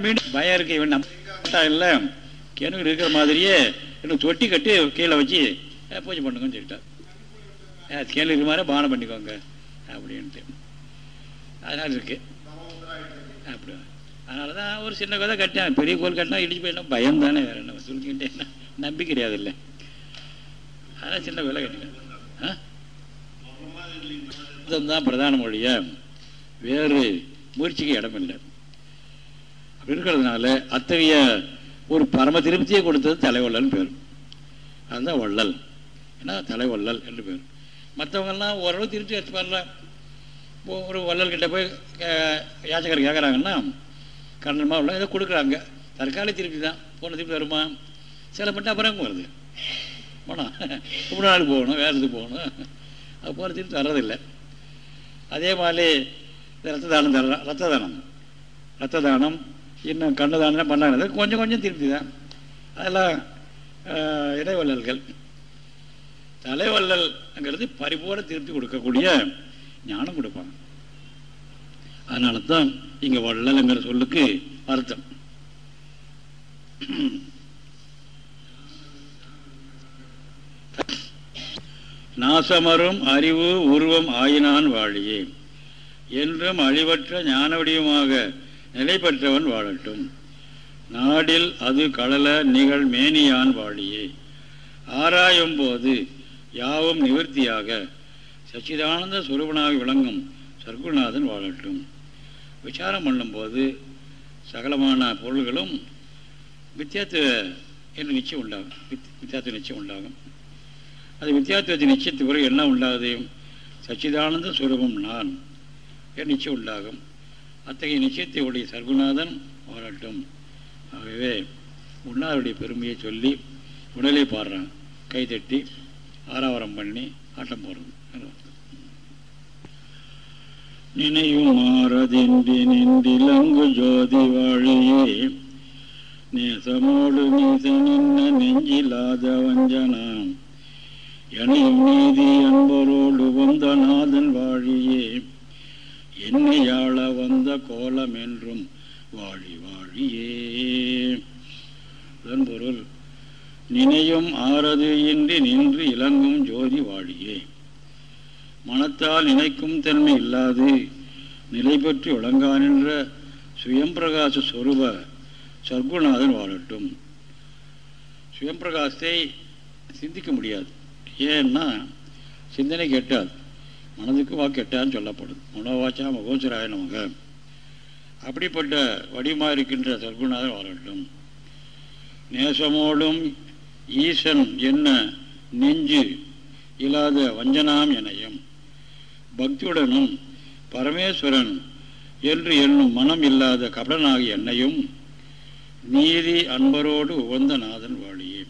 மீண்டும் பயம் இருக்கு இவன் நம்ம இல்லை. கிணறு இருக்கிற மாதிரியே இன்னும் தொட்டி கட்டி கீழே வச்சு பூஜை பண்ணுங்கன்னு சொல்லிட்டார் அஹ், கீழே இருக்கிற மாதிரி பானம் பண்ணிக்கோங்க. அப்படின்ட்டு. அதனால இருக்கு. அப்படி. அதனால தான் ஒரு சின்ன கதை கட்டினேன். பெரிய கோல் கட்டினா இடிச்சு போயிட்டா பயம் தானே வேற என்ன சொல்லிக்கிட்டே நம்பி கிடையாது இல்லை அதனால் சின்ன விலை கட்டினேன். ஆ? தான் பிரதான மொழியை. வேறு முயற்சிக்கு இடம் இல்லை இருக்கிறதுனால அத்தகைய ஒரு பரம திருப்தியை கொடுத்தது தலைவள்ளல்னு பேர். அதுதான் வள்ளல். ஏன்னா தலைவள்ளல் என்று பேர். மற்றவங்கெல்லாம் ஓரளவு திருப்தி வச்சு இப்போ ஒரு வள்ளல்கிட்ட போய் யாச்சகர் கேட்குறாங்கன்னா கண்ணமா உள்ள ஏதோ கொடுக்குறாங்க. தற்காலிக திருப்தி தான். போன திருப்பி வருமா? சில மட்டும் அப்புறம் வருது. போனோம் இப்படி நாள் போகணும் வேறு இது போகணும். அது போல திருப்பி வர்றதில்லை. அதே மாதிரி இந்த ரத்த தானம் தர்றான் ரத்த தானம் ரத்த தானம் இன்னும் கண்ணு பண்ணாங்க கொஞ்சம் கொஞ்சம் திருப்தி தான். அதெல்லாம் இடைவள்ளல்கள். தலைவள்ளல்ங்கிறது பரிபூர்ண திருப்தி கொடுக்கக்கூடிய ஞானம் கொடுப்பாங்க. அதனால தான் இங்கே வள்ளல்ங்கிற சொல்லுக்கு அர்த்தம். நாசமரும் அறிவு உருவம் ஆயினான் வாழியே. என்றும் அழிவற்ற ஞான வடிவமாக நிலை பெற்றவன் வாழட்டும். நாடில் அது கடல நிகழ் மேனியான் வாழியே. ஆராயும் போது யாவும் நிவர்த்தியாக சச்சிதானந்த சுரூபனாக விளங்கும் சர்க்குநாதன் வாழட்டும். விசாரம் பண்ணும்போது சகலமான பொருள்களும் வித்தியாத்துவ என்று நிச்சயம் உண்டாகும். வித் வித்தியாத்துவ நிச்சயம் உண்டாகும். அது வித்தியாத்துவத்தின் நிச்சயத்து பிறகு என்ன உண்டாகுது? சச்சிதானந்த சுரூபம் நான் என்று நிச்சயம் உண்டாகும். அத்தகைய நிச்சயத்தை உடைய சர்க்குநாதன் வரட்டும் ஆகவே உண்ணாருடைய பெருமையை சொல்லி உடலை பாடுறான். கைதட்டி ஆராவரம் பண்ணி ஆட்டம் போடுறது நினையும் மாறதின்றி நின்றிலங்கு ஜோதி வாழியே. நேசமோடு நீச நின்ன நெஞ்சிலாத வஞ்சனாம். எனையும் நீதி அன்பரோடு வந்த நாதன் வாழியே. என்னையாள வந்த கோலம் என்றும் வாழி வாழியே. இதன் பொருள் நினையும் ஆறது இன்றி நின்று இலங்கும் ஜோதி வாழியே. மனத்தால் நினைக்கும் தன்மை இல்லாது நிலை பெற்று விளங்கானின்ற சுயம்பிரகாச சொரூப சர்க்குணாதன் வாழட்டும். சுயம்பிரகாசத்தை சிந்திக்க முடியாது. ஏன்னா சிந்தனை கெட்டாது மனதுக்கு வாக்கு சொல்லப்படும். சொல்லப்படுது மனோவாச்சா மகோசராய நமக. அப்படிப்பட்ட வடிவமாக இருக்கின்ற சர்க்குணாதன் வாழட்டும். நேசமோடும் ஈசன் என்ன நெஞ்சு இல்லாத வஞ்சனாம் எனையும். பக்தியுடனும் பரமேஸ்வரன் என்று என்னும் மனம் இல்லாத கபடனாகிய என்னையும் நீதி அன்பரோடு உகந்த நாதன் வாழியே.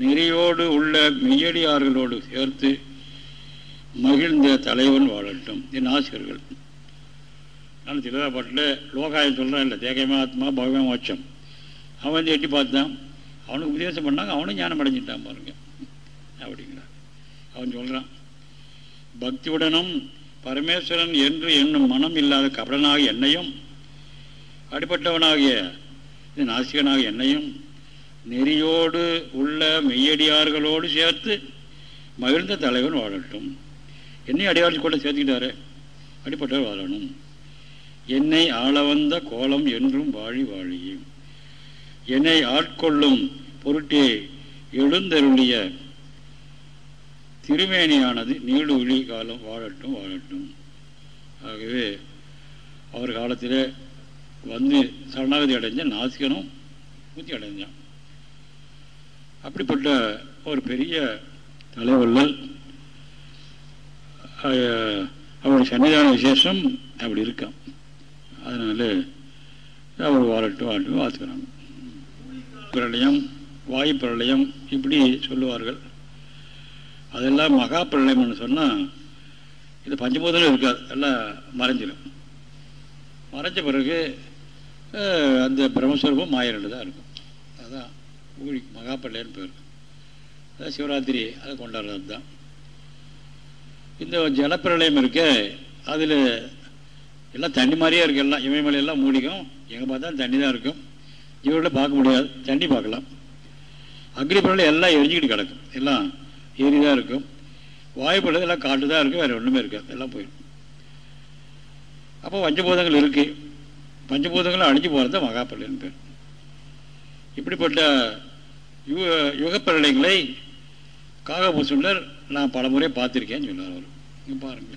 நெறியோடு உள்ள மெய்யடியார்களோடு சேர்த்து மகிழ்ந்த தலைவன் வாழட்டும். என் ஆசிரியர்கள். நான் திருவிழாப்பாட்டில் லோகாயம் சொல்கிறான் இல்லை தேகமாத்மா பகவமோட்சம் அவன் வந்து எட்டி பார்த்தான். அவனுக்கு உபதேசம் பண்ணாங்க அவனும் ஞானம் அடைஞ்சிட்டான் பாருங்க. அப்படிங்களா? அவன் சொல்கிறான் பக்தியுடனும் பரமேஸ்வரன் என்று என்னும் மனம் இல்லாத கபடனாக என்னையும் அடிப்பட்டவனாகிய நாசிகனாக என்னையும் நெறியோடு உள்ள மெய்யடியார்களோடு சேர்த்து மகிழ்ந்த தலைவன் வாழட்டும். என்னை அடியார்கள் கூட சேர்த்துக்கிட்டாரு. அடிப்பட்டவர் வாழணும். என்னை ஆள வந்த கோலம் என்றும் வாழி வாழியும் என்னை ஆட்கொள்ளும் பொருட்டே எழுந்தருளிய திருமேனியானது நீடுவிழி காலம் வாழட்டும் வாழட்டும். ஆகவே அவர் காலத்தில் வந்து சரணாகதி அடைஞ்ச நாசிகனும் முத்தி அடைஞ்சான். அப்படிப்பட்ட ஒரு பெரிய தலைவர்கள் அவருடைய சன்னிதான விசேஷம் அப்படி இருக்கான் அதனால அவர் வாழட்டும் வாழட்டும் வாழ்த்துக்கிறாங்க. பிரளயம் வாயு பிரளயம் இப்படி சொல்லுவார்கள். அதெல்லாம் மகா பிரளயம்னு சொன்னால் இது பஞ்சபூதம் இருக்காது எல்லாம் மறைஞ்சிடும் மறைஞ்ச பிறகு அந்த பிரம்மஸ்வரூபம் மாயிரண்டு தான் இருக்கும். அதான் ஊழி மகா பிரளயம்னு பேர். அதான் சிவராத்திரி அதை கொண்டாடுறது தான் இந்த ஜலப்பிரளயம் இருக்கு. அதில் எல்லாம் தண்ணி மாதிரியே இருக்குது எல்லாம். இமயமலையெல்லாம் மூடிக்கும். எங்கே பார்த்தாலும் தண்ணி தான் இருக்கும். இவர்களில் பார்க்க முடியாது. தண்ணி பார்க்கலாம். அக்னிப்பிரளயம் எல்லாம் எரிஞ்சுக்கிட்டு கிடக்கும். எல்லாம் ஏரி தான் இருக்கும். வாயுப்பிரளயம் எல்லாம் காட்டு தான் இருக்கும் வேறு ஒன்றுமே இருக்காது. எல்லாம் போயிடும். அப்போ பஞ்சபூதங்கள் இருக்குது பஞ்சபூதங்களும் அழிஞ்சு போகிறது தான் மகாப்பிரளயம் பேர். இப்படிப்பட்ட யுக யுகப்பிரளயங்களை காகபூசுண்டர் நான் பல முறை பார்த்துருக்கேன்னு சொன்னார் அவர். இங்கே பாருங்க.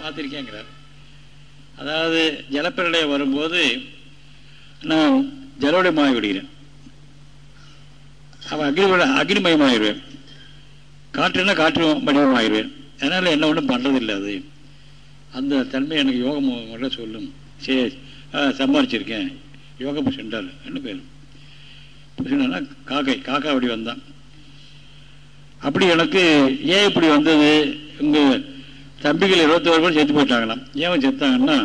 பார்த்துருக்கேங்கிறார். அதாவது ஜலப்பிரளயம் வரும்போது நான் ஜலோடயமாகி விடுகிறேன் அவன் அக்னி அக்னிமயமாகிடுவேன் காற்றுனா காற்று வடிவமாகிடுவேன் அதனால் என்ன ஒன்றும் பண்ணுறதில்லை அது. அந்த தன்மை எனக்கு யோகம் முறை சொல்லும். சரி சம்பாரிச்சிருக்கேன். யோக சென்றார் என்ன பேர் புஷன்னா காக்கை காக்கா அப்படி வந்தான். அப்படி எனக்கு ஏன் இப்படி வந்தது? உங்கள் தம்பிகள் இருபத்தோரு பேர் செத்து போயிட்டாங்களாம். ஏன் செத்தாங்கன்னா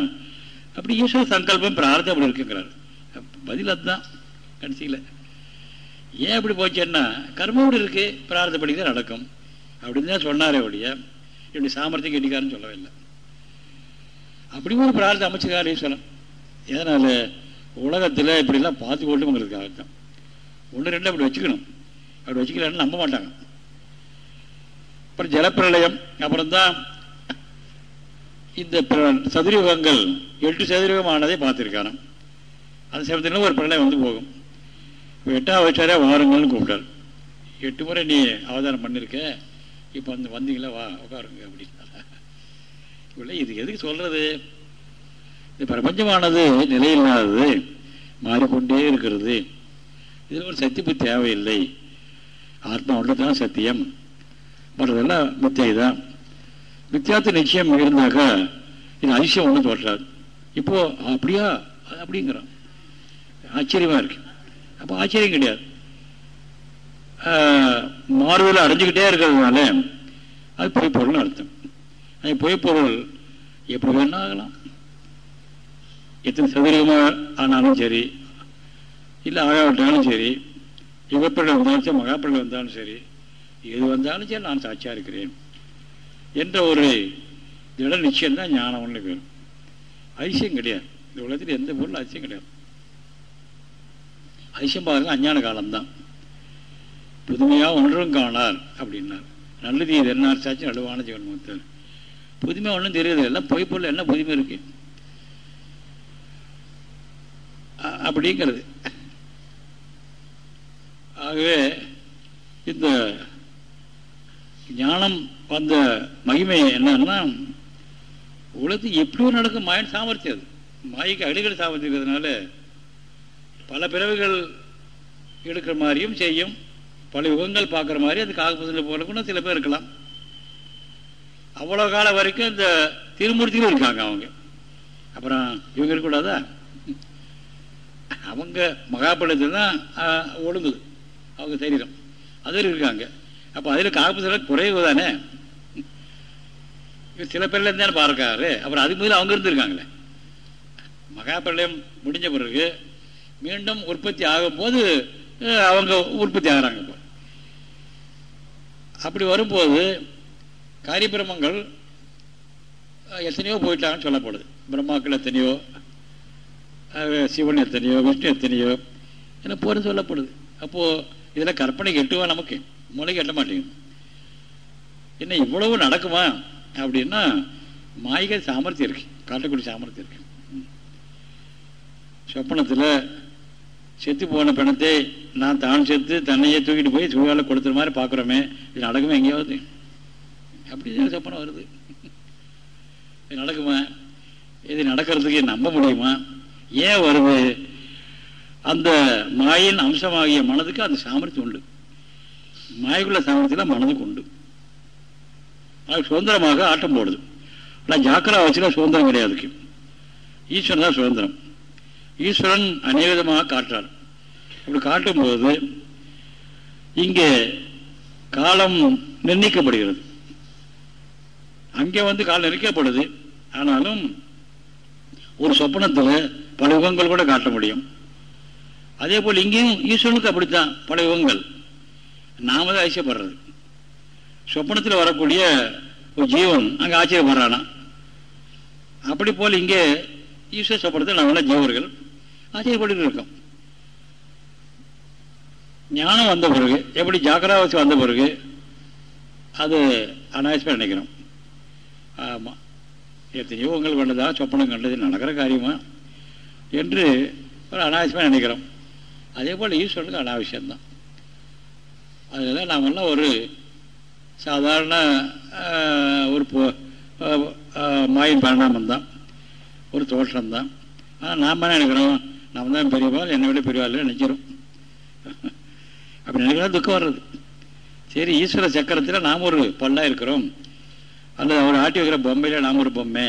அப்படி ஈஸ்வர சங்கல்பம் பிரார்த்தம் அப்படி இருக்குங்கிறார். பதில் அதுதான் கடைசியில். ஏன் அப்படி போச்சேன்னா கர்மோடு இருக்கு பிரார்த்தப்படி தான் நடக்கும். அப்படின்னு தான் சொன்னாரே ஒழிய இப்படி சாமர்த்தியம் கெட்டிக்காரன்னு சொல்லவே இல்லை. அப்படி ஒரு பிரார்த்தம் அமைச்சுக்கார் ஈஸ்வரன் எதனால உலகத்தில் இப்படிலாம் பார்த்து கொண்டுங்கிறதுக்காகத்தான் ஒன்று ரெண்டு அப்படி வச்சுக்கணும். அப்படி வச்சுக்கலான்னு நம்ப மாட்டாங்க. அப்புறம் ஜலப்பிரளயம் அப்புறம் தான் இந்த சதுரயுகங்கள் எட்டு சதுரயுகமானதை பார்த்துருக்கான அந்த சமயத்தில் ஒரு பிரளயம் வந்து போகும். இப்போ எட்டாவது வச்சாரே வாருங்கள்னு கூப்பிட்டார். எட்டு முறை நீ அவதாரம் பண்ணியிருக்க இப்போ வந்து வந்தீங்களா வா உட்காருங்க அப்படின்னு இல்லை இது எதுக்கு சொல்கிறது இந்த பிரபஞ்சமானது நிலையில்லாதது மாறிக்கொண்டே இருக்கிறது. இதில் ஒரு சக்தி தேவையில்லை. ஆத்மா ஒன்றுதான் சத்தியம். மற்றதெல்லாம் மித்தியை தான். மித்தியாத்த நிச்சயம் இருந்தாக்கா இது அதிசயம் ஒன்று தோற்றாது. இப்போ அப்படியா? அப்படிங்கிறான் ஆச்சரியமா இருக்கு. அப்போ ஆச்சரியம் கிடையாது. மாறுதல் அடைஞ்சிக்கிட்டே இருக்கிறதுனால அது பொய்ப்பொருள்னு அர்த்தம். அது பொய்ப்பொருள் எப்படி வேணா ஆகலாம் எத்தனை சதுரகமாக ஆனாலும் சரி இல்லை ஆகாவிட்டாலும் சரி யுகப்பிள்ளை வந்தாலும் சரி மகாப்பிள்ளை வந்தாலும் சரி எது வந்தாலும் சரி நான் சாட்சியாக இருக்கிறேன். என்ற ஒரு திட நிச்சயம்தான் ஞானம் ஒன்று பேரும் அதிசயம் கிடையாது. இந்த உலகத்தில் எந்த பொருள் அதிசயம் கிடையாது. அதிசயம் பாருங்க அஞ்ஞான காலம்தான். புதுமையாக ஒன்றும் காணார் அப்படின்னார். நல்லது இது என்ன சாட்சி நடுவான ஜீவன் முகத்தர் புதுமை ஒன்றும் தெரியுது எல்லாம் பொய் பொருள் என்ன புதுமை இருக்கு? அப்படிங்கிறது. ஆகவே இந்த ஞானம் வந்த மகிமை என்னன்னா உலகத்துக்கு எப்படியும் நடக்கும் மாயின் சாமர்த்தியம் அது. மாய்க்கு அடிக்கடி சாமர்த்திக்கிறதுனால பல பிறவுகள் எடுக்கிற மாதிரியும் செய்யும். பல யுகங்கள் பார்க்குற மாதிரி அது காகபத்தில் போகிறக்குன்னு கூட சில பேர் இருக்கலாம். அவ்வளோ காலம் வரைக்கும் இந்த திருமூர்த்திகளும் இருக்காங்க அவங்க. அப்புறம் இவங்க இருக்கக்கூடாதா? அவங்க மகாபலத்தில் தான் ஒழுங்குது. அவங்க சரீரம். அதில் இருக்காங்க. அப்போ அதில் காப்பத்தில் குறைவு தானே? சில பேர்ல இருந்தாலும் பார்க்காரு. அப்புறம் அதுக்கு முதல்ல அவங்க இருந்திருக்காங்களே. மகாபிரளயம் முடிஞ்ச பிறகு மீண்டும் உற்பத்தி ஆகும்போது அவங்க உற்பத்தி ஆகிறாங்க இப்போ. அப்படி வரும்போது காரிபிரமங்கள் எத்தனையோ போயிட்டாங்கன்னு சொல்லப்படுது. பிரம்மாக்கள் எத்தனையோ சிவன் எத்தனையோ விஷ்ணு எத்தனையோ என்ன போகிறது சொல்லப்படுது. அப்போது இதெல்லாம் கற்பனைக்கு எட்டுவா நமக்கு? மூளைக்கு எட்ட மாட்டேங்குது. என்ன இவ்வளவு நடக்குமா? அப்படின்னா மாய்க சாமர்த்தியம் இருக்கு. காட்டக்கூடிய சாமர்த்தியம் இருக்கு. சொப்பனத்தில் செத்து போன பிணத்தை நான் தான் செத்து தன்னையே தூக்கிட்டு போய் சுகால கொடுத்துற மாதிரி பார்க்குறோமே. இது நடக்குமா எங்கேயாவது அப்படி சொப்பனம் வருது. இது நடக்குமா? இது நடக்கிறதுக்கு நம்ப முடியுமா? ஏன் வருது? அந்த மாயின் அம்சமாகிய மனதுக்கு அந்த சாமர்த்தியம் உண்டு. மாயக்குள்ள சாமர்த்தியம் மனதுக்கு உண்டு அது சுதந்திரமாக ஆட்டம் போடுது. ஆனால் ஜாக்கிரா வச்சுனா சுதந்திரம் கிடையாதுக்கு ஈஸ்வரன் தான் சுதந்திரம். ஈஸ்வரன் அநேகமாக காட்டுறார் அப்படி காட்டும்போது இங்கே காலம் நிர்ணயிக்கப்படுகிறது. அங்கே வந்து காலம் நிர்ணயிக்கப்படுது. ஆனாலும் ஒரு சொப்பனத்தில் பல யுகங்கள் கூட காட்ட முடியும். அதே போல் இங்கேயும் ஈஸ்வரனுக்கு அப்படித்தான். பல யுகங்கள். நாம தான் ஆசியப்படுறது சொப்பனத்தில் வரக்கூடிய ஒரு ஜீவன் அங்கே ஆச்சரியப்படுறானா? அப்படி போல் இங்கே ஈஸ்வர சொப்பனத்தில் நாங்களாம் ஜீவர்கள் ஆச்சரியப்பட்டு இருக்கோம். ஞானம் வந்த பிறகு எப்படி ஜாக்கிராவாசி வந்த பிறகு அது அனாயசமாக நினைக்கிறோம். ஆமாம் எத்தனையோ உங்கள் கண்டதா சொப்பனம் கண்டது நடக்கிற காரியமா என்று ஒரு அனாவசியமாக நினைக்கிறோம். அதே போல் ஈஸ்வரனுக்கு அனாவசியம்தான். அதில் நாமெல்லாம் ஒரு சாதாரண ஒரு மாயின் பரிணாமம் தான். ஒரு தோற்றம் தான். ஆனால் நாம் என்ன நினைக்கிறோம்? நாம் தான் பெரியவாள் என்னை விட பெரியவாள் நினைக்கிறோம். அப்படி நினைக்கிறா துக்கம் வர்றது. சரி ஈஸ்வர சக்கரத்தில் நாம் ஒரு பல்லாக இருக்கிறோம். அல்லது அவர் ஆட்டி வைக்கிற பொம்மையில் நாம் ஒரு பொம்மை.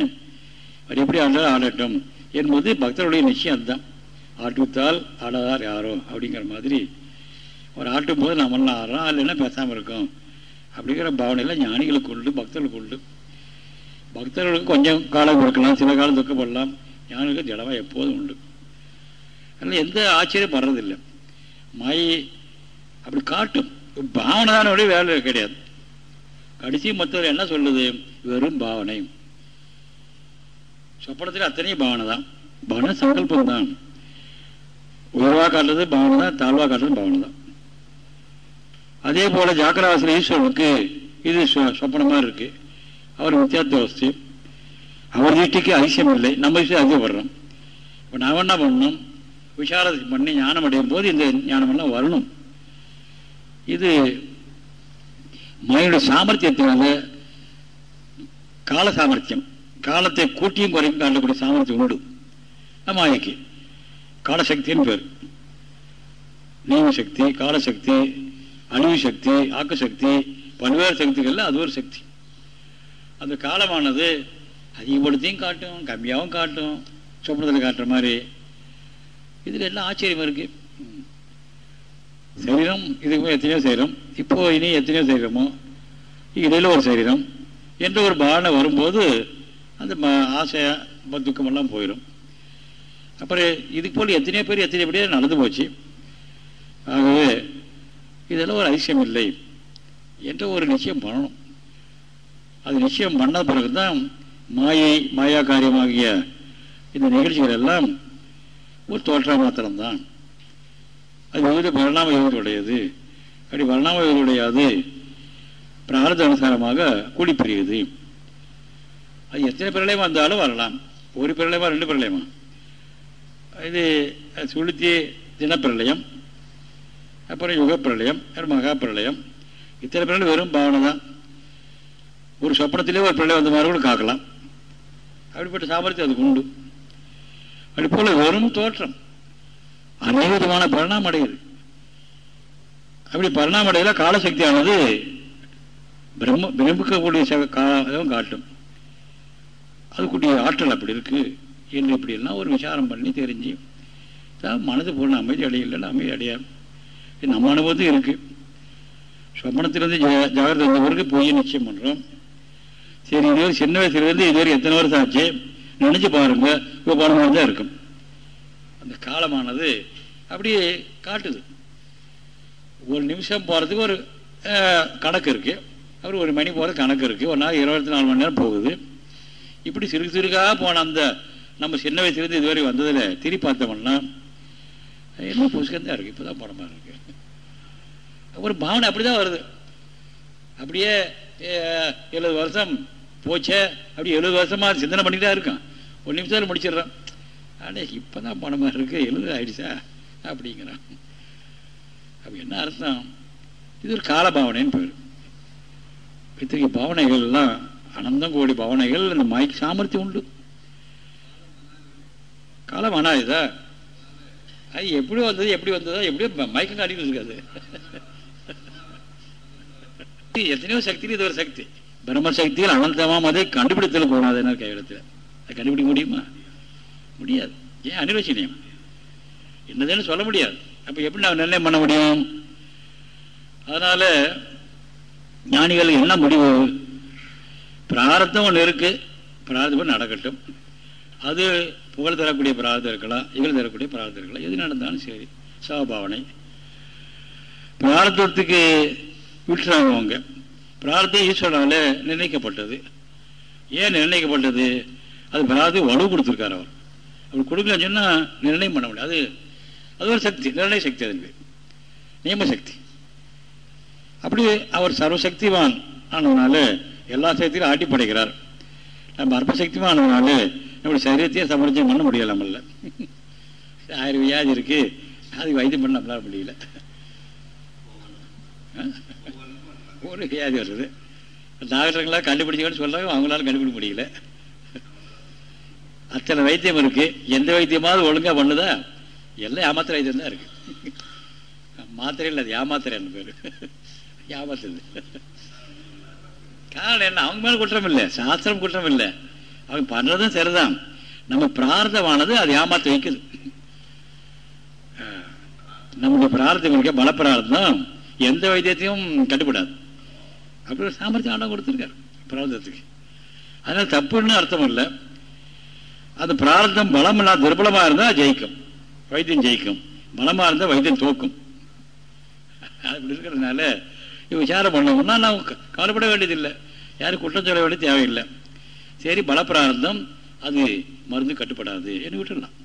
அவர் எப்படி ஆண்டாலும் ஆடட்டும். என்பது பக்தருடைய நிச்சயம் அதுதான். ஆட்டுவித்தால் ஆடாதார் யாரோ? அப்படிங்கிற மாதிரி அவர் ஆட்டும் போது நம்மளாம் ஆடுறோம் இல்லைன்னா பேசாமல் இருக்கும். அப்படிங்கிற பாவனையில் ஞானிகளுக்கு உண்டு பக்தர்களுக்கு உண்டு. பக்தர்களுக்கு கொஞ்சம் காலம் கொடுக்கலாம் சில காலம் துக்கப்படலாம். ஞானிகளுக்கு திடமாக எப்போதும் உண்டு. அதனால் எந்த ஆச்சரியம் வர்றதில்லை மாயை அப்படி காட்டும். பாவனை தானே வேலை கிடையாது. கடைசி மொத்தத்தில் என்ன சொல்லுது? வெறும் பாவனை. சொப்பனத்தில் அத்தனையும் பாவனை தான். பாவனை சங்கல்பம் தான் உயர்வாக காட்டுறது பாவனை தான் தாழ்வா காட்டுறது பாவனை தான் அதே போல ஜாக்கிராசன ஈஸ்வரனுக்கு இது சொப்பனமாக இருக்கு. அவர் வித்தியாச அவர் திருஷ்டிக்கு அதிசயம் இல்லை. நம்ம விஷயம் அதிகப்படுறோம் இப்போ நான் என்ன பண்ணணும்? விசாரத்தை பண்ணி ஞானம் அடையும் போது இந்த ஞானமெல்லாம் வரணும். இது மனித சாமர்த்தியத்தினால கால சாமர்த்தியம் காலத்தை கூட்டியும் குறையும் காட்டக்கூடிய சாமர்த்தியம் உண்டு. மாயைக்கு காலசக்தின்னு பேர். நியமசக்தி சக்தி காலசக்தி அழிவு சக்தி ஆக்க சக்தி பல்வேறு சக்திகள்ல அது ஒரு சக்தி. அந்த காலமானது அதிகப்படுத்தியும் காட்டும் கம்மியாகவும் காட்டும் சொப்பனத்தில் காட்டுற மாதிரி. இதில் எல்லாம் ஆச்சரியம் இருக்கு. சரீரம் இதுக்கு எத்தனையோ சரீரம். இப்போ இனி எத்தனையோ சரீரமோ? இடையில ஒரு சரீரம். என்ற ஒரு பாவனை வரும்போது அந்த ஆசை துக்கமெல்லாம் போயிடும் அப்புறம் இதுக்கு போல் எத்தனையோ பேர் எத்தனையோ பேரே நடந்து போச்சு. ஆகவே இதெல்லாம் ஒரு அதிசயம் இல்லை. என்ற ஒரு நிச்சயம் பண்ணணும். அது நிச்சயம் பண்ண பிறகுதான் மாயை மாயா காரியமாகிய இந்த நிகழ்ச்சிகள் எல்லாம் ஒரு தோற்ற மாத்திரம்தான். அது வந்து பரிணாம யோகத்துடையது அப்படி பரிணாம யோகத்துடையது பிரார்த்த அனுசாரமாக கூடி பிரியுது அது எத்தனை பிரளயம் வந்தாலும் வரலாம். ஒரு பிரளயமா ரெண்டு பிரளயமா இது சுளுத்தி தினப்பிரளயம் அப்புறம் யுக பிரளயம் மகா பிரளயம். இத்தனை பிரளயம் வெறும் பாவனை தான். ஒரு சொப்பனத்திலே ஒரு பிரளயம் வந்த மாதிரி கூட காக்கலாம். அப்படிப்பட்ட சாமர்த்தியம் அதுக்கு உண்டு. அப்படி போல வெறும் தோற்றம். அநேக விதமான அடையுது அப்படி பரிணாம அடையில காலசக்தியானது பிரம்ம பிரமிக்கக்கூடிய காலம் காட்டும். அதுக்குரிய ஆற்றல் அப்படி இருக்கு என்று இப்படி எல்லாம் ஒரு விசாரம் பண்ணி தெரிஞ்சு மனது பூர்ண அமைதி அடையில அமைதி அடையாது நம்ம அனுபவத்தும் இருக்கு. சொப்பனத்திலிருந்து ஜாகிரதை வந்தவருக்கு போய் நிச்சயம் பண்றோம். சரி இதுவரை சின்ன வயசுலேருந்து இதுவரை எத்தனை வருஷம் ஆச்சு? நினைச்சு பாருங்க. இப்போ பணமாக தான் இருக்கும். அந்த காலமானது அப்படியே காட்டுது. ஒரு நிமிஷம் போகிறதுக்கு ஒரு கணக்கு இருக்கு. அப்புறம் ஒரு மணி போகிற கணக்கு இருக்கு. ஒரு நாள் இருபத்தி நாலு மணி நேரம் போகுது. இப்படி சிறுகு சிறுகாக போன அந்த நம்ம சின்ன வயசுலேருந்து இதுவரை வந்ததில் திரி பார்த்தோம்னா எல்லாம் புஸ்கம் தான் இப்போ தான் போன மாதிரி இருக்கு. ஒரு பாவனை அப்படிதான் வருது. அப்படியே எழுபது வருஷம் போச்சே அப்படி எழுபது வருஷமா சிந்தனை பண்ணிட்டு தான் இருக்கான். ஒரு நிமிஷத்தில் முடிச்சிடுறான். அடே இப்போதான் போன மாதிரி இருக்கு எழுபது ஆயிடுச்சா? அப்படிங்கிறான். அப்படி என்ன அர்த்தம்? இது ஒரு கால பாவனைன்னு பேர். இத்தகைய பாவனைகள் எல்லாம் அனந்தம் கோடி பாவனைகள் இந்த மாய்க்கு சாமர்த்தியம் உண்டு. காலம் அனாயுதா அது எப்படி வந்தது எப்படி வந்ததோ எப்படியோ மயக்கம் காட்டிட்டு இருக்காது. எத்தனையோ சக்தி இது ஒரு சக்தி. பிரம்மசக்தியில் அனந்தமாம் அதை கண்டுபிடித்தல் போனாது என்ன கையெழுத்தில். அதை கண்டுபிடிக்க முடியுமா? முடியாது. ஏன்? அனிர்வச்சனியம் என்னதுன்னு சொல்ல முடியாது. அப்ப எப்படி நான் நிர்ணயம் பண்ண முடியும்? அதனால ஞானிகள் என்ன முடிவு? பிரார்த்தம் ஒன்று இருக்கு. பிரார்த்தம் நடக்கட்டும். அது புகழ் தரக்கூடிய பிரார்த்தம் இருக்கலாம் இகழ் தரக்கூடிய பிரார்த்தம் இருக்கலாம். எது நடந்தாலும் சரி. சவபாவனை பிரார்த்தத்துக்கு விட்டுறாங்க. அவங்க பிரார்த்தம் ஈஸ்வரனால நிர்ணயிக்கப்பட்டது. ஏன் நிர்ணயிக்கப்பட்டது? அது பிரார்த்தி வலு கொடுத்துருக்காரு அவர். அவர் கொடுக்கலன்னு சொன்னால் நிர்ணயம் பண்ண முடியாது. அது அது ஒரு சக்தி நிர்ணய சக்தி அது. பேர் நியமசக்தி அப்படி அவர் சர்வசக்திவான் ஆனதுனால எல்லா சக்தியும் ஆட்டி படைக்கிறார் நம்ம அற்பசக்திவான் ஆனதுனால நம்மளுடைய சரீரத்தையே சமரஜம் பண்ண முடியல நம்மள. ஆயிரம் வியாதி இருக்கு. அது வைத்தியம் பண்ண நம்மளால் முடியல. ஒரு வியாதி வருது டாக்டருங்களாம் கண்டுபிடிச்சிக்கன்னு சொல்றாங்க அவங்களால கண்டுபிடிக்க முடியல. அத்தனை வைத்தியம் இருக்கு. எந்த வைத்தியமாவது ஒழுங்கா பண்ணுதா? எல்லாம் ஏமாத்திர வைத்தியம் தான் இருக்கு. மாத்திரை இல்லை அது ஏமாத்திரன்னு என்ன பேரு காரணம் என்ன? அவங்க மேல குற்றம் இல்லை. சாஸ்திரம் குற்றம் இல்லை. அவங்க பண்ணுறதும் சரிதான். நம்ம பிரார்த்தமானது அது ஏமாத்த வைக்குது. நம்முடைய பிரார்த்தம் இருக்க பல பிரார்த்தம் எந்த வைத்தியத்தையும் கட்டுப்படாது. அப்படி ஒரு சாமர்த்தியம் ஆண்டம் கொடுத்துருக்காரு பிரார்த்தத்துக்கு. அதனால தப்புன்னு அர்த்தம் இல்லை. அந்த பிரார்த்தம் பலம் இல்லாத துர்பலமா இருந்தா ஜெயிக்கும். வைத்தியம் ஜெயிக்கும். பலமா இருந்தா வைத்தியம் தோக்கும். அப்படி இருக்கிறதுனால விசாரம் பண்ணோம்னா நான் கவலைப்பட வேண்டியதில்லை. யாரும் குற்றம் சொல்ல வேண்டிய தேவையில்லை. சரி பலப்பிரார்த்தம் அது மருந்து கட்டுப்படாது என்று விட்டுடலாம்.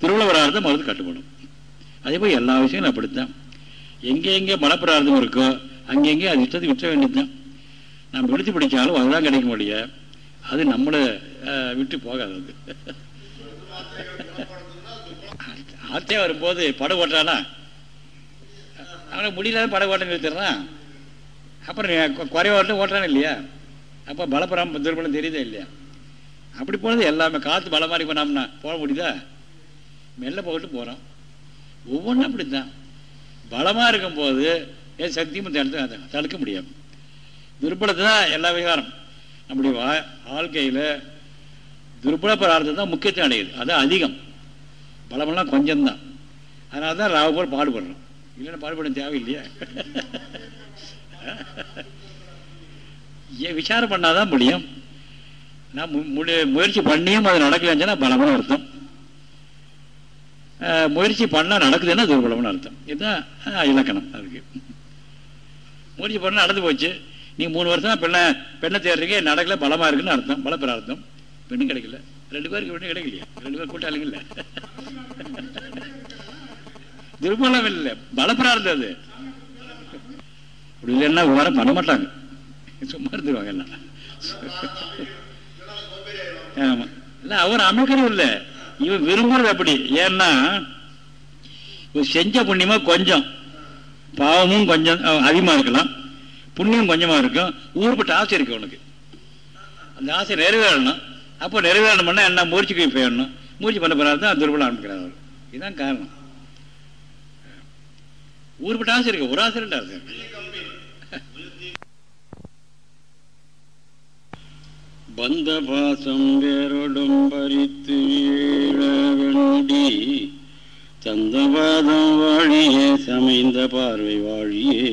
திருவிழா மருந்து கட்டுப்படும். அதே போல் எல்லா விஷயங்களும் அப்படித்தான். எங்கே எங்கே பலப்பிரார்த்தம் இருக்கோ அங்கங்கே அது இஷ்டத்துக்கு விட்ட வேண்டியதுதான். நம்ம பிடித்து பிடிச்சாலும் அதுதான் கிடைக்க முடிய அது நம்மளை விட்டு போகாது அது. ஆத்தே வரும்போது படம் ஓட்டுறானா? அவனுக்கு முடியல படம் ஓட்ட நிறுத்திடுறான் அப்புறம் குறைவா ஓட்டம் ஓட்டுறான் இல்லையா? அப்போ பலப்புறம் துர்பலம் தெரியுதா இல்லையா? அப்படி போனது எல்லாமே காற்று பலமாக மாதிரி பண்ணோம்னா போக முடியுதா? மெல்ல போட்டு போகிறோம் ஒவ்வொன்றும் அப்படித்தான். பலமாக இருக்கும்போது ஏன் சக்தியும் தடுக்க முடியாது. துர்பலத்தை தான் எல்லா விவகாரம் நம்முடைய வா வாழ்க்கையில் துர்பல பிரார்த்தம் தான் முக்கியத்துவம் அடையுது. அதுதான் அதிகம். பலமெல்லாம் கொஞ்சம்தான். அதனால தான் ராவ போல் பாடுபடுறோம். இல்லைன்னா பாடுபட தேவையில்லையா. ஏன் விசாரம் பண்ணாதான் முடியும். நான் முயற்சி பண்ணியும் அது நடக்கலன்னா பலமான அர்த்தம். முயற்சி பண்ணால் நடக்குதுன்னா துர்பலம்னு அர்த்தம். இதுதான் இலக்கணம் அதுக்கு. முடிச்சு போனால் நடந்து போச்சு. நீங்கள் மூணு வருஷம் பெண்ணை பெண்ணை தேடுறீங்க நடக்கல பலமாக இருக்குன்னு அர்த்தம் பல பேர் அர்த்தம் பெண்ணும் கிடைக்கல. ரெண்டு பேருக்கு பெண்ணு கிடைக்கலையா. ரெண்டு பேர் கூட்டாளிங்க இல்லை. துர்பலம் இல்லை. பலப்பிரார்த்தம் அது. அப்படி இல்லைன்னா விவரம் பண்ண மாட்டாங்க. சும்மா இருந்துருவாங்க எல்லாம். ஆமா. இல்ல அவர் அமைக்கிறது இல்லை. இவன் விரும்புறது அப்படி. ஏன்னா செஞ்ச புண்ணியமா கொஞ்சம். பாவமும் கொஞ்சம் அதிகமாக இருக்கலாம். புண்ணியம் கொஞ்சமாக இருக்கும். ஊர்பட்ட ஆசை இருக்கு உனக்கு. அந்த ஆசை நிறைவேறணும். அப்போ நிறைவேறணும்னா என்ன? மூர்ச்சிக்கு போயிடணும். மூர்ச்சி பண்ண பிறகு தான் துர்பலம் ஆரம்பிக்கிறார் அவர். இதுதான் காரணம். ஊர்பட்ட ஆசை இருக்கு. ஒரு ஆசை ரெண்டு ஆசை பந்த பாசம் வேறொடும் பறித்து வேண்டி தந்தவாதம் வாழியே சமைந்த பார்வை வாழியே.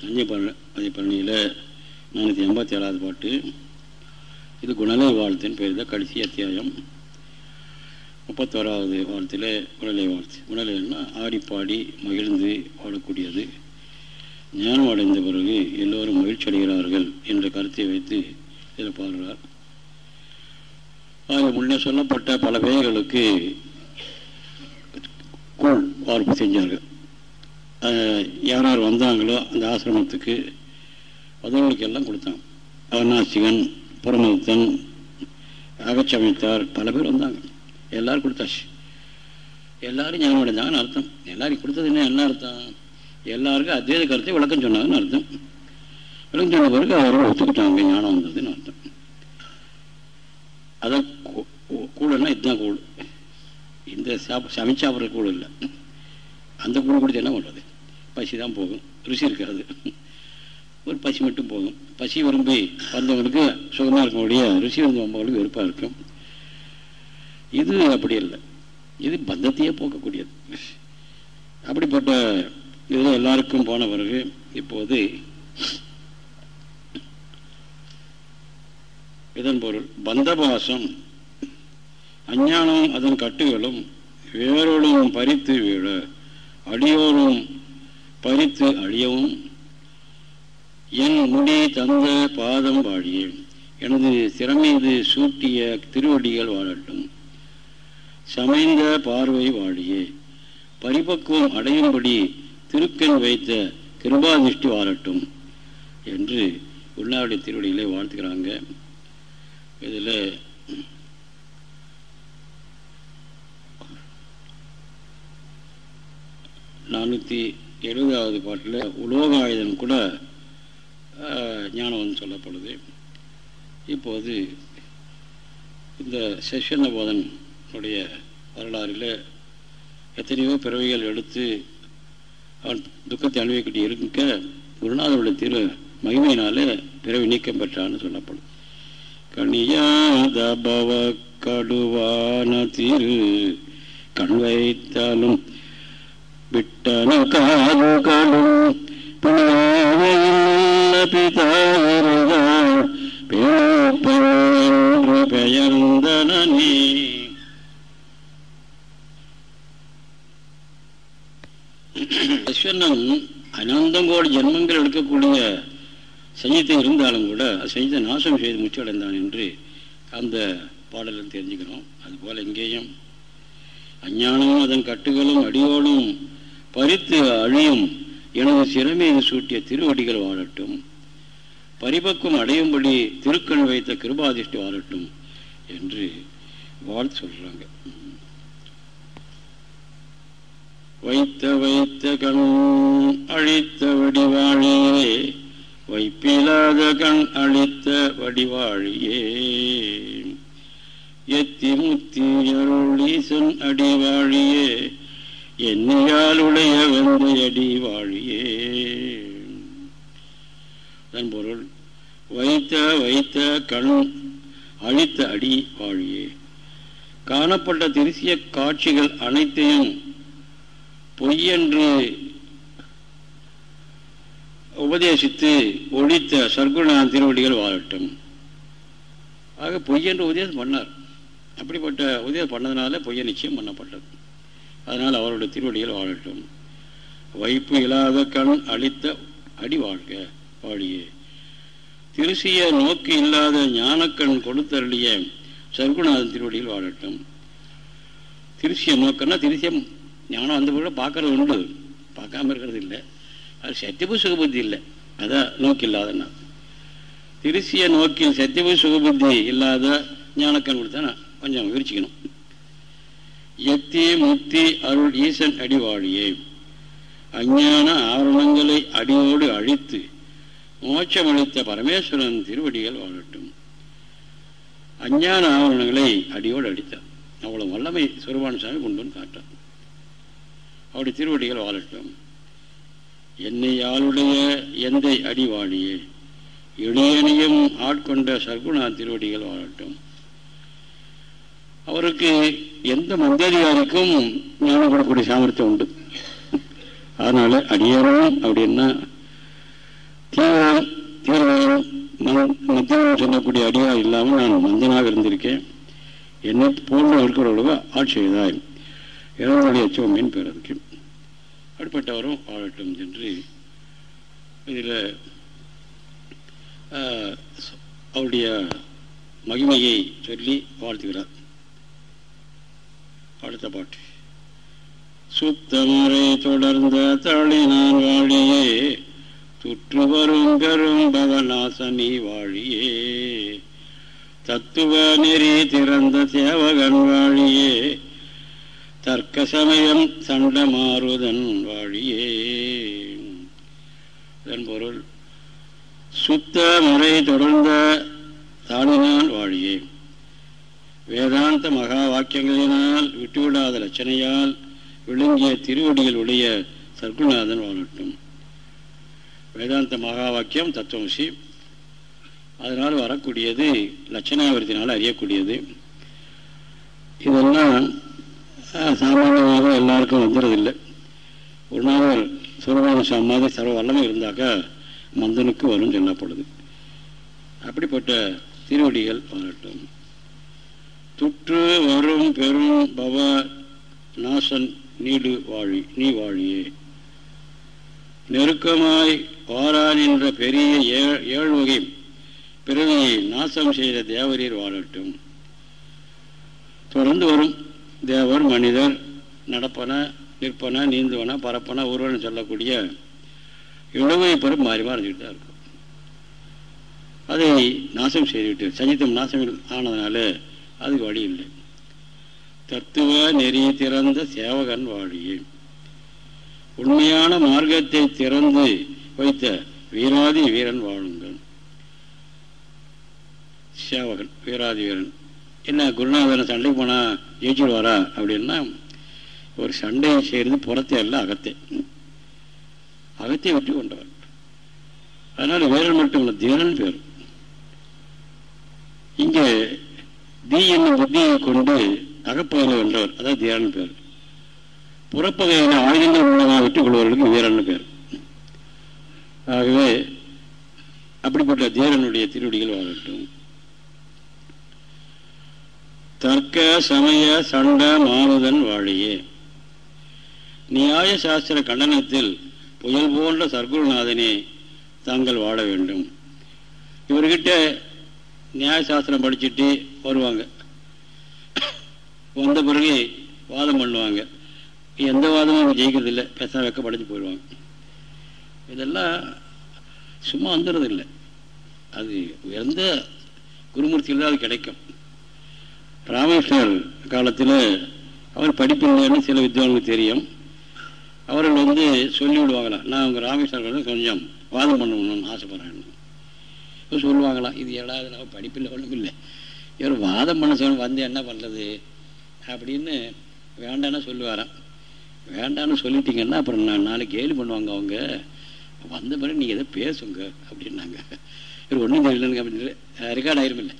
தஞ்சை பண்ண பழனியில் நானூற்றி எண்பத்தி ஏழாவது பாட்டு. இது குணலை வாழ்த்துன்னு பேர் தான் கடைசி அத்தியாயம். முப்பத்தோராவது வாழ்த்தில் குணலை வாழ்த்து. குணலைன்னா ஆடிப்பாடி மகிழ்ந்து வாழக்கூடியது. ஞானம் அடைந்த பிறகு எல்லோரும் மகிழ்ச்சி அடைகிறார்கள் என்ற கருத்தை வைத்து இதில் பாடுறார். அதில் முன்னே சொல்லப்பட்ட பல பேர்களுக்கு கூழ் வார்ப்பு செஞ்சார்கள். யார் யார் வந்தாங்களோ அந்த ஆசிரமத்துக்கு வந்தவர்களுக்கு எல்லாம் கொடுத்தாங்க. அவநாசிகன் புறமதத்தன் அகச்சமைத்தார் பல பேர் வந்தாங்க. எல்லோரும் கொடுத்தாச்சு. எல்லாரும் ஞானம் அடைந்தாங்கன்னு அர்த்தம். எல்லாரும் கொடுத்தது என்ன என்ன அர்த்தம்? எல்லாருக்கும் அத்வைத கருத்தை விளக்கம் சொன்னாங்கன்னு அர்த்தம். விளக்கம் சொன்ன பிறகு அவர்கள் ஒத்துக்கிட்டாங்க ஞானம் வந்ததுன்னு அர்த்தம். அதான் கூடுன்னா இதுதான் கூடு இந்த சாப் சமைச்சு சாப்பிட்ற கூடு இல்லை. அந்த கூடு குடிச்சு என்ன பண்ணுறது பசி தான் போகும். ருசி இருக்காது. ஒரு பசி மட்டும் போகும். பசி விரும்பி வந்தவங்களுக்கு சுகமாக இருக்கக்கூடிய ருசி வந்து வந்தவங்களுக்கு வெறுப்பாக இருக்கும். இது அப்படி இல்லை. இது பந்தத்தையே போக்கக்கூடியது. அப்படிப்பட்ட இதில் எல்லாருக்கும் போன பிறகு இப்போது இதன் பொருள் பந்தபாசம். அஞ்ஞானம் அதன் கட்டுகளும் வேறொழும் பறித்து வீழ அடியோரும் பறித்து அழியவும் என் முடி தந்த பாதம் வாழியே எனது திறமீது சூட்டிய திருவடிகள் வாழட்டும். சமைந்த பார்வை வாழியே. பரிபக்குவம் அடையும்படி திருக்கண் வைத்த கிருபாதிஷ்டி வாழட்டும். என்று உள்நாடு திருவடிகளை வாழ்த்துக்கிறாங்க இதில் நானூற்றி எழுபதாவது பாட்டில் உலோகாயுதம் கூட ஞானம் சொல்லப்படுது. இப்போது இந்த செஷன வரலாறில் எத்தனையோ பிறவைகள் எடுத்து அவன் துக்கத்தை அனுபவிக்கிட்டு இருக்க குருநாதனுடைய திரு மகிமையினால பிறவி நீக்கம் பெற்றான்னு சொல்லப்படும். கனியாத பவ கடுவான திரு கண் வைத்தாலும் விட்டன காதுகளும் பிதாவிரதால் என்று பெயர்ந்தனே அஸ்வனன் அனந்தம் கோடி ஜென்மங்கள் எடுக்கக்கூடிய சஞ்சத்தை இருந்தாலும் கூட சஞ்சத்தை நாசம் செய்து முச்சடைந்தான் என்று அந்த பாடலில் தெரிஞ்சுக்கிறோம். அதுபோல் இங்கேயும் அஞ்ஞானமும் அதன் கட்டுகளும் அடியோடும் பறித்து அழியும் எனது சிறமையை சூட்டிய திருவடிகள் வாழட்டும். பரிபக்குவம் அடையும்படி திருக்கண் வைத்த கிருபாதிஷ்டி வாழட்டும் என்று வாழ்த்து சொல்றாங்க. வைத்த வைத்த கண் அழித்த வடிவாழியே வைப்பிலாத கண் அழித்த வடிவாழியே. எத்தி முத்தி அருளீசன் அடிவாழியே. என்னையாளுடைய வந்த அடிவாழியே. தன் பொருள் வைத்த வைத்த கண் அழித்த அடி வாழியே காணப்பட்ட திருசிய காட்சிகள் அனைத்தையும் பொய்யென்று உபதேசித்து ஒழித்த சர்க்குணான் திருவடிகள் வாழட்டும். ஆக பொய்யென்று உபதேசம் பண்ணார். அப்படிப்பட்ட உதயம் பண்ணதுனால பொய்ய நிச்சயம் பண்ணப்பட்டது. அதனால் அவருடைய திருவடிகள் வாழட்டும். வைப்பு இல்லாத கண் அளித்த அடி வாழ்க வாழியே திருசிய நோக்கு இல்லாத ஞானக்கண் கொடுத்தருளிய சர்க்குநாதன் திருவடியில் வாழட்டும். திருசிய நோக்கன்னா திருசியம் ஞானம் அந்த பொருளை பார்க்கறது உண்டு. பார்க்காம இருக்கிறது இல்லை. அது சத்தியபு சுகபுத்தி இல்லை. அதான் நோக்கு இல்லாதன்னா திருசிய நோக்கில் சத்தியபு சுகபுத்தி இல்லாத ஞானக்கண் கொடுத்தா கொஞ்சம் விரிச்சிக்கணும் எத்தி முத்தி அருள் ஈசன் அடிவாழியே அஞ்ஞான ஆவரணங்களை அடியோடு அழித்து மோட்சமளித்த பரமேஸ்வரன் திருவடிகள் வாழட்டும். அஞ்ஞான ஆவரணங்களை அடியோடு அடித்தார் அவ்வளவு வல்லமை சுருவான சாமி கொண்டு வந்து காட்டார். அவருடைய திருவடிகள் வாழட்டும். என்னை யாருடைய எந்தை அடிவாணியே? இடையனையும் ஆட்கொண்ட சர்க்குணா திருவடிகள் வாழட்டும். அவருக்கு எந்த மந்திரியாருக்கும் ஞானம் கொடுக்கக்கூடிய சாமர்த்தியம் உண்டு. அதனால அடியாரம் அப்படின்னா தீவிரம் தீவிரம் மத்தியம் சொல்லக்கூடிய அடியார் இல்லாமல் நான் மந்தனாக இருந்திருக்கேன். என்னை போன்ற இருக்கிறவர்களுக்கு ஆட்சி செய்தாய். இறந்தவழி அச்சவமின் பேர் அதுக்கு அப்படிப்பட்டவரும் வாழட்டும் என்று இதில் அவருடைய மகிமையை சொல்லி வாழ்த்துகிறார். அடுத்த பாட்டு. சுத்தமுறை தொடர்ந்த தளினான் வாழியே சுற்று வரும் பெரும் பவநாசனி வாழியே தத்துவ நெறி திறந்த சேவகன் வாழியே தர்க்க சமயம் சண்ட மாறுதன் வாழியே. இதன் பொருள் சுத்த முறை தொடர்ந்த தாளினான் வாழியே. வேதாந்த மகா வாக்கியங்களினால் விட்டுவிடாத லட்சணையால் விளங்கிய திருவடியில் உடைய சர்க்குநாதன் வாழட்டும். வேதாந்த மகா வாக்கியம் தத்துவம்சி. அதனால் வரக்கூடியது லட்சணாவிரத்தினால் அறியக்கூடியது. இதெல்லாம் சாதாரணமாக எல்லாருக்கும் வந்துடுறதில்லை உணவர் சுரபான மாதிரி சர்வ வல்லமை இருந்தாக்கா மந்தனுக்கு வரும் சொல்லப்படுது. அப்படிப்பட்ட திருவடிகள் வரட்டும். துற்று வரும் பெரும் பவ நாசன் நீடு வாழி நீ வாழியே. நெருக்கமாய் வாரான் என்ற பெரிய ஏழு வகை பிறவியை நாசம் செய்த தேவரீர் வாழட்டும். தொடர்ந்து வரும் தேவர் மனிதர் நடப்பன நிற்பன நீந்துவன பரப்பன ஒருவன் சொல்லக்கூடிய இழுவை பெரும் மாறி மாறிஞ்சிட்டு தான் இருக்கும். அதை நாசம் செய்துவிட்டு சஞ்சித்தம் நாசம் ஆனதுனால அதுக்கு வழி இல்லை. தத்துவ நெறி திறந்த சேவகன் வாழியே. உண்மையான மார்க்கத்தை திறந்து வைத்த வீராதி வீரன் வாழுங்கள். சேவகன் வீராதி வீரன். என்ன குருநாதன் சண்டைக்கு போனால் ஜெயிச்சுடுவாரா அப்படின்னா ஒரு சண்டையை செய்கிறது புறத்தை அல்ல அகத்தை. அகத்தை வெற்றி கொண்டவர். அதனால் வீரன் மட்டும் இல்லை தீரன் பேர். இங்கே தீ என்ன புத்தியை கொண்டு அகப்பகுதி வென்றவர் அதாவது தீரன் பேர். புறப்பகையான ஆயுதங்கள் மூலமாக விட்டுக் கொள்வர்களுக்கு வீரன் பேர். ஆகவே அப்படிப்பட்ட தீரனுடைய திருவடிகள் வாழட்டும் தர்க்க சமய சண்ட மாறுதன் வாழியே. நியாய சாஸ்திர கண்டனத்தில் புயல் போன்ற சர்க்குருநாதனே தாங்கள் வாழ வேண்டும். இவர்கிட்ட நியாயசாஸ்திரம் படிச்சுட்டு வருவாங்க. வந்த பிறகு வாதம் பண்ணுவாங்க. எந்த வாதமும் அவங்க ஜெயிக்கிறதில்லை. பேச வைக்க படைஞ்சு போயிடுவாங்க. இதெல்லாம் சும்மா வந்துடுறதில்லை அது எந்த குருமூர்த்தியில் தான் அது கிடைக்கும். ராமகிருஷ்ணர் காலத்தில் அவர் படிப்பில்லைன்னு சில வித்வான்களுக்கு தெரியும். அவர்கள் வந்து சொல்லிவிடுவாங்களாம் நான் அவங்க ராமேஸ்வரர் கொஞ்சம் வாதம் பண்ணணும்னு இப்போ சொல்லுவாங்களாம் இது ஏழாவது நான் படிப்பில் ஒன்றும் இல்லை. இவர் வாதம் பண்ண சொல்ல வந்து என்ன பண்ணுறது அப்படின்னு வேண்டான்னு சொல்லுவாராம். வேண்டான்னு சொல்லிட்டீங்கன்னா அப்புறம் நான் நாளைக்கு கேலி பண்ணுவாங்க அவங்க. வந்த பிறகு நீங்கள் எதோ பேசுங்க அப்படின்னாங்க. இவர் ஒன்றும் தெரியலன்னு அப்படின்னு ரெக்கார்ட் ஆயிருமில்ல.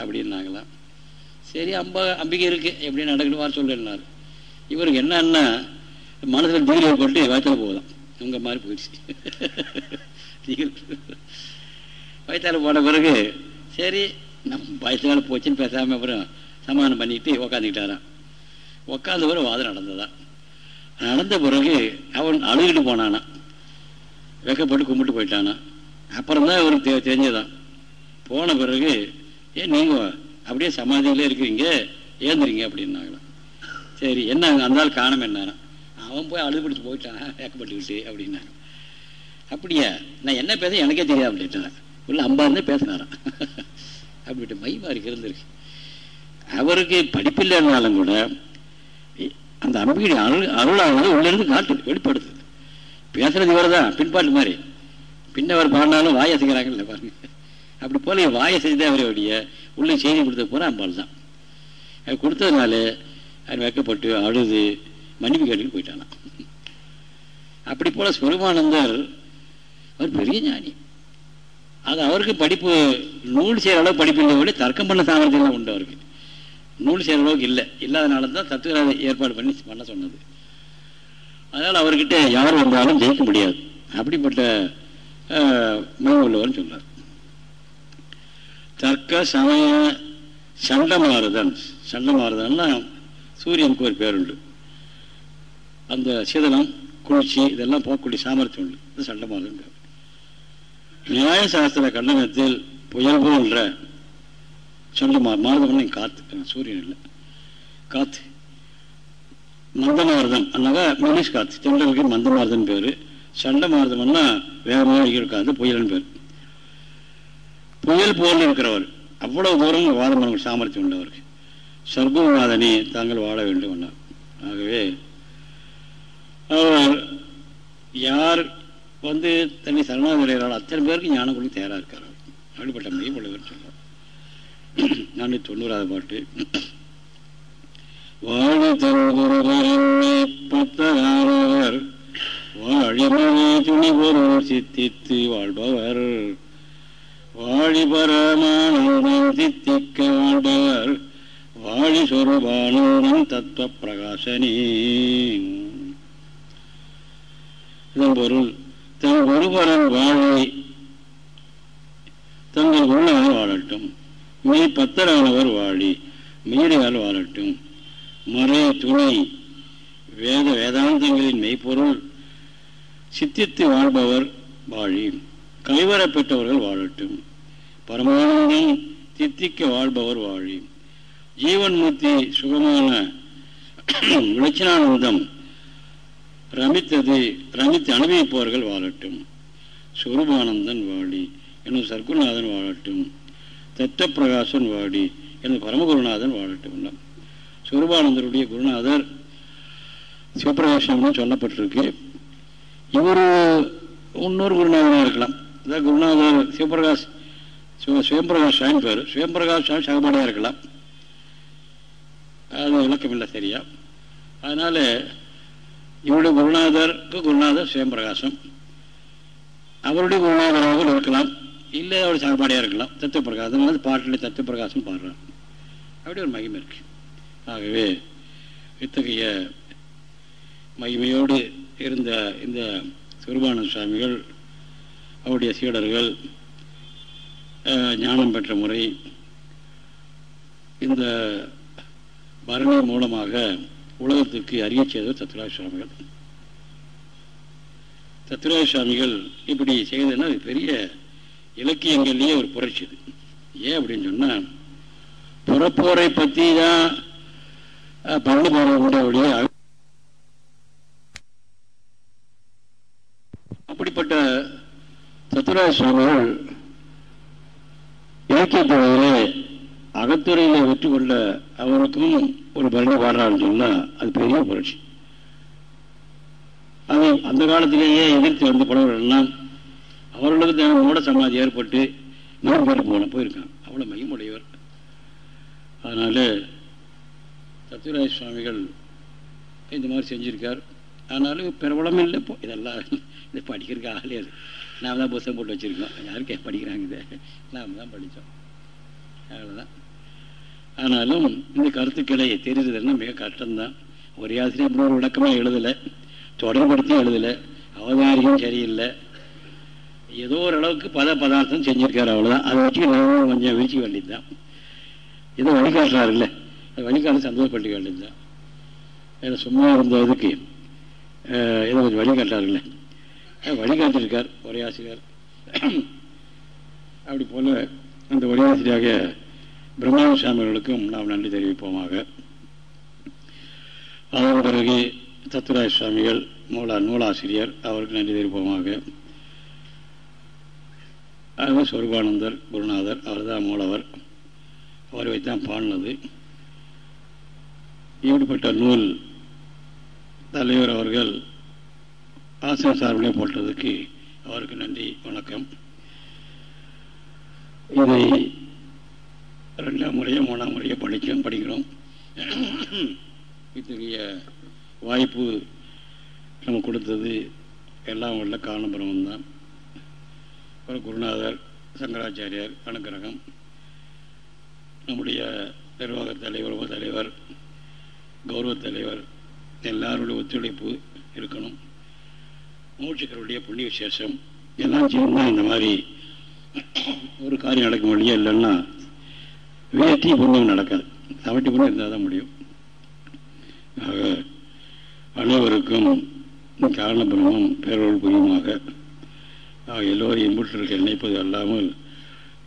அப்படின்னாங்களாம். சரி அம்பா அம்பிகை இருக்கு. எப்படி நடக்கணும் வர சொல்லிருந்தார் இவருக்கு என்னன்னா மனசில் டிகிரி ஏற்பட்டு வயத்தில் போதும் உங்கள் மாதிரி போயிடுச்சு. டிகிரி வயத்தால் போன பிறகு சரி நம்ம வயசுனால போச்சுன்னு பேசாமல் அப்புறம் சமாதானம் பண்ணிட்டு உக்காந்துக்கிட்டாரான் உக்காந்த பிறகு வாதம் நடந்ததான் நடந்த பிறகு அவன் அழுகிட்டு போனானா. வெக்கப்பட்டு கும்பிட்டு போயிட்டானா. அப்புறம் தான் இவருக்கு தெ தெரிஞ்சதான் போன பிறகு ஏன் நீங்கள் அப்படியே சமாதியிலே இருக்கிறீங்க. ஏந்துறீங்க அப்படின்னாங்களாம் சரி என்ன அந்த ஆள் காணம் என்னாரா அவன் போய் அழுது பிடிச்சி போயிட்டான் ஏக்கப்பட்டுக்கிட்டு அப்படின்னாங்க. அப்படியா? நான் என்ன பேச எனக்கே தெரியாது அப்படின்ட்டான் உள்ள அம்பா இருந்தே பேசினாராம். அப்படின்ட்டு மைமாருக்கு இருந்திருக்கு அவருக்கு படிப்பில்லைனாலும் கூட அந்த அம்பிகை அருள் அருளானது உள்ளிருந்து காட்டுது வெளிப்படுத்துது பேசுறது இவர் தான் பின்பாட்டு மாதிரி. பின்ன அவர் பாடினாலும் வாய் செய்கிறாங்கல்ல பாருங்க. அப்படி போல வாயை செஞ்சதே அவரே உடைய உள்ள செய்தி கொடுத்த போற அம்பாள் தான் அது கொடுத்ததுனால அவர் வைக்கப்பட்டு அழுது மன்னிப்பு கேட்டுக்கு போயிட்டானா அப்படி போல சுரமானந்தர் அவர் பெரிய ஞானி. அது அவருக்கு படிப்பு நூல் செய்கிற அளவுக்கு படிப்பு இல்லை விட தர்க்கம் பண்ண சாமர்த்தியம் உண்டு அவருக்கு. நூல் செய்கிற அளவுக்கு இல்லை. இல்லாதனால தான் தத்துவ ஏற்பாடு பண்ணி பண்ண சொன்னது. அதனால் அவர்கிட்ட யார் வந்தாலும் ஜெயிக்க முடியாது. அப்படிப்பட்ட மை உள்ளவர்னு சொன்னார் தர்க்க சமய சண்டமாறுதன் சண்டமாறுதன்னா சூரியனுக்கு ஒரு பேருண்டு. உண்டு அந்த சிதலம் குளிர்ச்சி இதெல்லாம் போகக்கூடிய சாமர்த்தியம் உண்டு. இது சண்டமாறுதன் பேர். நியாயசாஸ்திர கண்டனத்தில் புயல் போன்ற சண்டமா மாறுதம் காத்து சூரியன் இல்லை. காத்து. மந்தமாரதம் அண்ணாவா மெலிஸ் காத்து. தென்றலுக்கு மந்தமாரதன் பேர். சண்டை மாறுதம்னா வேகமாக இருக்காது புயல்னு பேர். புயல் போல் இருக்கிறவர். அவ்வளவு தூரம் வாழும் பண்ண சாமர்த்தியம் உள்ளவருக்கு. சர்க்குநாதனே தாங்கள் வாழ வேண்டும் ஆகவே அவர் யார் வந்து தன்னை சரணாகிறாள் அத்தனை பேருக்கு ஞானம் கொடுக்க தயாராக இருக்கார். அப்படிப்பட்ட மெய் உள்ளவர் சொல்றார் நானூற்றி தொண்ணூறாவது பாட்டு. வாழி தருவர் வாழிமனை துணி பொருள் சித்தித்து வாழ்பவர். வாழி பரமானந்தம் சித்திக்க வாழ்பவர் வாழி சொருபானோரம் தத்துவ பிரகாசனே இதன் பொருள் தன் ஒருவரன் வாழை தங்கள் உள்ளவர் வாழட்டும். மெய் பத்தரானவர் வாழி மீறியால் வாழட்டும். மறை துணை வேத வேதாந்தங்களின் மெய்ப்பொருள் சித்தித்து வாழ்பவர் வாழி கைவரப்பெற்றவர்கள் வாழட்டும். பரமானந்தம் தித்திக்க வாழ்பவர் வாழி. ஜீவன் முத்தி சுகமான விளச்சினானந்தம் ரமித்தது ரமித்து அனுபவிப்பவர்கள் வாழட்டும். சுரூபானந்தன் வாடி எனது சர்க்குநாதன் வாழட்டும். தத்தப்பிரகாசன் வாடி எனது பரமகுருநாதன் வாழட்டும் சுரூபானந்தருடைய குருநாதர் சிவபிரகாசம்னு சொல்லப்பட்டிருக்கு. இவர் இன்னொரு குருநாதனாக இருக்கலாம். அதாவது குருநாதர் சிவபிரகாஷ் சிவ சாமி பேர். சிவபிரகாஷ் சாமி சகபாடியாக இருக்கலாம். அது விளக்கம் இல்லை சரியா. அதனால் இவருடைய குருநாதருக்கு குருநாதர் சுயம்பிரகாசம் அவருடைய குருநாதராக இருக்கலாம். இல்லை அவர் சகபாடியாக இருக்கலாம். தத்துவ பிரகாசம் வந்து பாட்டில் தத்துவ பிரகாசம் பாடுறார். அப்படி ஒரு மகிமை இருக்கு. ஆகவே இத்தகைய மகிமையோடு இருந்த இந்த சுருபானந்த சுவாமிகள் அவருடைய சீடர்கள் ஞானம் பெற்ற முறை. இந்த பரணி மூலமாக உலகத்துக்கு அறிய செய்தவர் தத்துராஜ சுவாமிகள். தத்துராஜ சுவாமிகள் இப்படி செய்ததுன்னா அது பெரிய இலக்கியங்கள்லேயே ஒரு புரட்சி இது. ஏன் அப்படின்னு சொன்னால் புறப்போரை பற்றி தான் பரணி போகிறவங்களுடைய அப்படிப்பட்ட சத்துராஜ சுவாமிகள் இலக்கியத்துறையிலே அகத்துறையில வெற்றி கொண்ட அவருக்கும் ஒரு பரணி பாடுறாருன்னு சொன்னால் அது பெரிய புரட்சி. அதை அந்த காலத்திலேயே எதிர்த்து வந்த புலவர்கள் எல்லாம் அவர்களுக்கு தான் மூட சமாதி ஏற்பட்டு நூறு பேர் போன போயிருக்காங்க. அவ்வளோ மையமுடையவர் அதனால சத்யராஜ சுவாமிகள் இந்த மாதிரி செஞ்சுருக்கார். ஆனாலும் பிரபலம் இல்லை இப்போ இதெல்லாம் இது படிக்கிறதுக்கு ஆளே நாம் தான் புத்தகம் போட்டு வச்சுருக்கோம். யாருக்கே படிக்கிறாங்க இதை? நாம் தான் படித்தோம் அவ்வளோதான் ஆனாலும் இந்த கருத்துக்களை தெரிஞ்சதுன்னா மிக கஷ்டம்தான். ஒரே ஆசிரியர் அப்படி ஒரு விளக்கமாக எழுதலை. தொடர்படுத்தியும் எழுதலை. அவதாரியும் சரியில்லை. ஏதோ ஓரளவுக்கு பத பதார்த்தம் செஞ்சுருக்காரு அவ்வளோதான் அதை வச்சு கொஞ்சம் விரிச்சு வேண்டியது தான் ஏதோ வழிகாட்டுறாருல்ல. அது வழிகாட்டு சந்தோஷப்பட்டு வேண்டியது தான் ஏன்னா சும்மா இருந்த இதுக்கு ஏதோ கொஞ்சம் வழிகாட்டாருல்ல வழிகாட்டிருக்கார் ஒரே ஆசிரியர் அப்படி போல அந்த ஒரே ஆசிரியாக பிரம்மாண்ட சுவாமிகளுக்கும் நாம் நன்றி தெரிவிப்போமாக. அதன் பிறகு தத்துராய சுவாமிகள் மூலா நூலாசிரியர் அவருக்கு நன்றி தெரிவிப்போமாக. அது சொருபானந்தர் குருநாதர் அவர் தான் மூலவர். அவரை வைத்தான் பாடினது. இப்படிப்பட்ட நூல் தலைவர் அவர்கள் ஆசிரியர் சார்பிலே போட்டதுக்கு அவருக்கு நன்றி வணக்கம். இதை ரெண்டாம் முறையோ மூணாம் முறையோ படிக்கிறோம் படிக்கிறோம். இத்தகைய வாய்ப்பு நம்ம கொடுத்தது எல்லாம் உள்ள காரணபுரம் தான். அப்புறம் குருநாதர் சங்கராச்சாரியார் அனுக்கிரகம் நம்முடைய நிர்வாக தலைவர் உப தலைவர் கௌரவ தலைவர் எல்லாருடைய ஒத்துழைப்பு இருக்கணும். மூச்சுக்கருடைய புண்ணிய விசேஷம் எல்லாம் சேர்ந்தா இந்த மாதிரி ஒரு காரியம் நடக்க முடியும் இல்லைன்னா வேட்டி புண்ணியம் நடக்காது. தவட்டி புண்ணியம் இருந்தால் தான் முடியும். ஆக அனைவருக்கும் காரணபிரமம் பேரொருள் புரியுமாக. எல்லோரும் இன்புற்றிருக்க நினைப்பது அல்லாமல்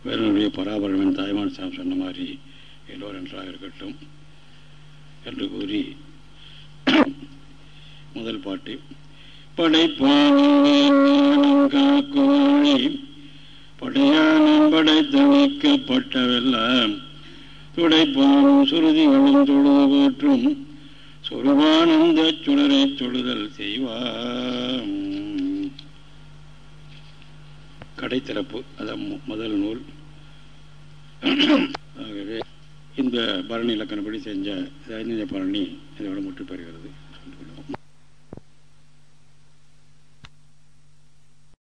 வேறனுடைய பராபரமின் தாய்மான் சாமி சொன்ன மாதிரி எல்லோரும் நன்றாக இருக்கட்டும் என்று கூறி முதல் பாட்டு. படைப்பாக்கோழி படையானம் படைத்தமைக்கப்பட்டவெல்லாம் துடைப்பானும் சுருதிகளும் தொழுது போற்றும் சுருவானந்த சுடரை தொழுதல் செய்வாம். கடைத்திறப்பு அதான் முதல் நூல். ஆகவே இந்த பரணி இலக்கணப்படி செஞ்ச பரணி இதோட முற்று பெறுகிறது